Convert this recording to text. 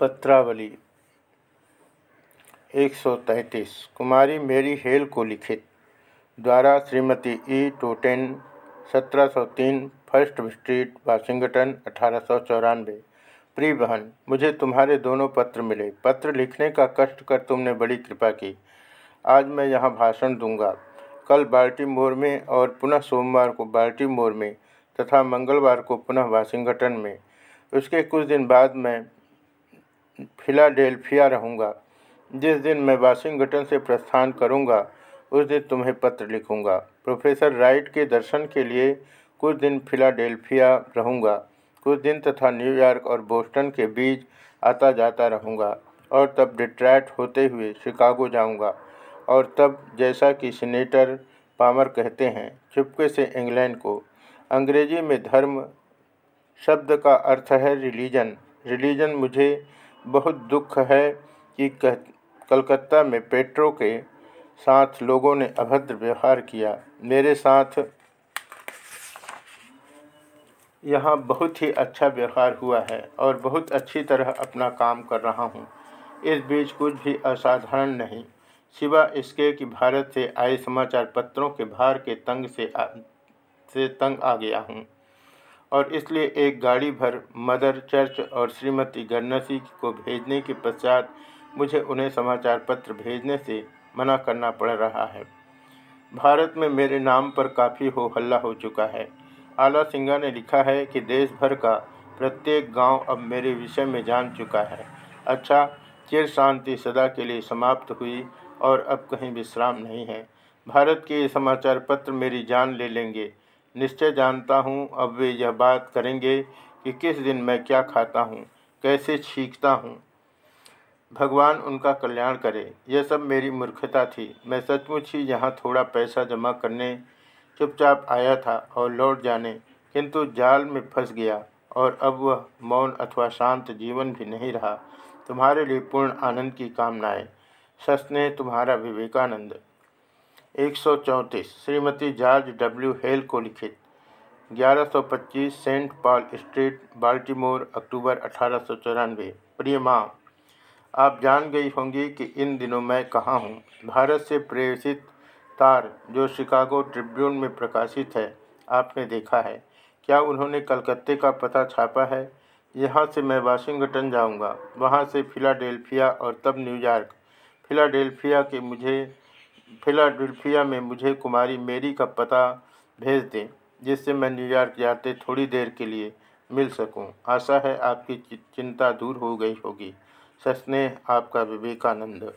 पत्रावली 133 कुमारी मेरी हेल को लिखित द्वारा Shrimati E. Totten 1703 first street, Washington, अठारह प्रिय बहन, मुझे तुम्हारे दोनों पत्र मिले। पत्र लिखने का कष्ट कर तुमने बड़ी कृपा की। आज मैं यहाँ भाषण दूँगा। कल बाल्टीमोर में और पुनः सोमवार को बाल्टीमोर में तथा मंगलवार को पुनः वाशिंगटन में। उसके कुछ दिन बाद मैं फिलाडेल्फिया रहूँगा। जिस दिन मैं वाशिंगटन से प्रस्थान करूँगा, उस दिन तुम्हें पत्र लिखूँगा। प्रोफेसर राइट के दर्शन के लिए कुछ दिन फिलाडेल्फिया रहूँगा। कुछ दिन तथा न्यूयॉर्क और बोस्टन के बीच आता जाता रहूँगा और तब डिट्रैट होते हुए शिकागो जाऊँगा। और तब जैसा कि सीनेटर पामर कहते हैं, चुपके से इंग्लैंड को। अंग्रेज़ी में धर्म शब्द का अर्थ है रिलीजन। रिलीजन मुझे बहुत दुख है कि कलकत्ता में पेट्रो के साथ लोगों ने अभद्र व्यवहार किया। मेरे साथ यहाँ बहुत ही अच्छा व्यवहार हुआ है और बहुत अच्छी तरह अपना काम कर रहा हूँ। इस बीच कुछ भी असाधारण नहीं। सिवा इसके कि भारत से आए समाचार पत्रों के भार के तंग से आ, से तंग आ गया हूँ। और इसलिए एक गाड़ी भर मदर चर्च और श्रीमती गन्नसी को भेजने के पश्चात मुझे उन्हें समाचार पत्र भेजने से मना करना पड़ रहा है। भारत में मेरे नाम पर काफ़ी हो हल्ला हो चुका है। आला सिंगा ने लिखा है कि देश भर का प्रत्येक गाँव अब मेरे विषय में जान चुका है। अच्छा चिर शांति सदा के लिए समाप्त हुई और अब कहीं विश्राम नहीं है। भारत के ये समाचार पत्र मेरी जान ले लेंगे। निश्चय जानता हूँ, अब वे यह बात करेंगे कि किस दिन मैं क्या खाता हूँ, कैसे छींकता हूँ। भगवान उनका कल्याण करे। यह सब मेरी मूर्खता थी। मैं सचमुच ही यहाँ थोड़ा पैसा जमा करने चुपचाप आया था और लौट जाने, किंतु जाल में फंस गया और अब वह मौन अथवा शांत जीवन भी नहीं रहा। तुम्हारे लिए पूर्ण आनंद की कामनाएँ सस्ने तुम्हारा विवेकानंद। एक सौ चौंतीस, श्रीमती जॉर्ज डब्ल्यू हेल को लिखित। 1125 सेंट पॉल स्ट्रीट, बाल्टीमोर, अक्टूबर अठारह सौ चौरानवे। प्रिय माँ, आप जान गई होंगी कि इन दिनों मैं कहाँ हूँ। भारत से प्रेषित तार जो शिकागो ट्रिब्यून में प्रकाशित है, आपने देखा है। क्या उन्होंने कलकत्ते का पता छापा है? यहाँ से मैं वाशिंगटन जाऊँगा। वहाँ से फिलाडेल्फिया और तब न्यूयॉर्क। फिलाडेल्फिया के मुझे फिलाडेल्फिया में मुझे कुमारी मेरी का पता भेज दें, जिससे मैं न्यूयॉर्क जाते थोड़ी देर के लिए मिल सकूँ। आशा है आपकी चिंता दूर हो गई होगी सस्नेह, आपका विवेकानंद